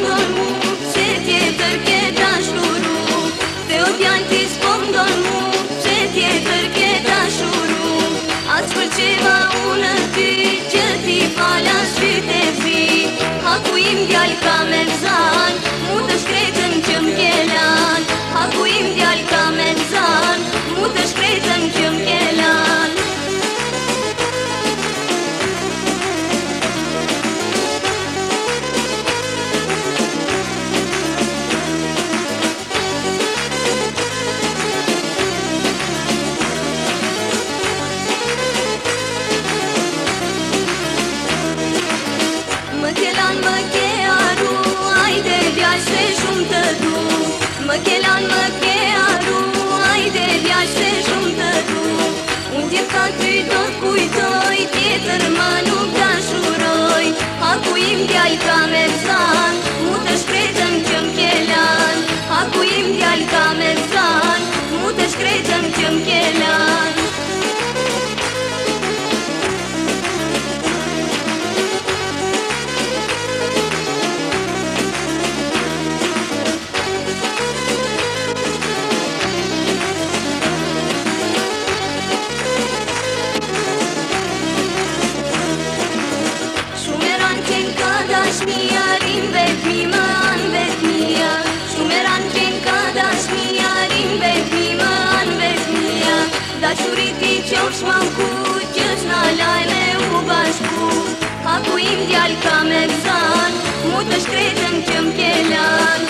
Shkondon mu, që tjetër këtë Te o tjanë tisë, shkondon mu, që tjetër këtë ashturut Asë për qëba unë t'i on my Ti kënga dashmia ka vet mi man vet mia Ti meran kënga dashmia rin vet mi man vet mia Dashurit i çojm shmoku ke na lele ubasu Akuim vial mu të shkretën çm kelan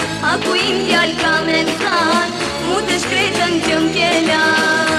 Akuim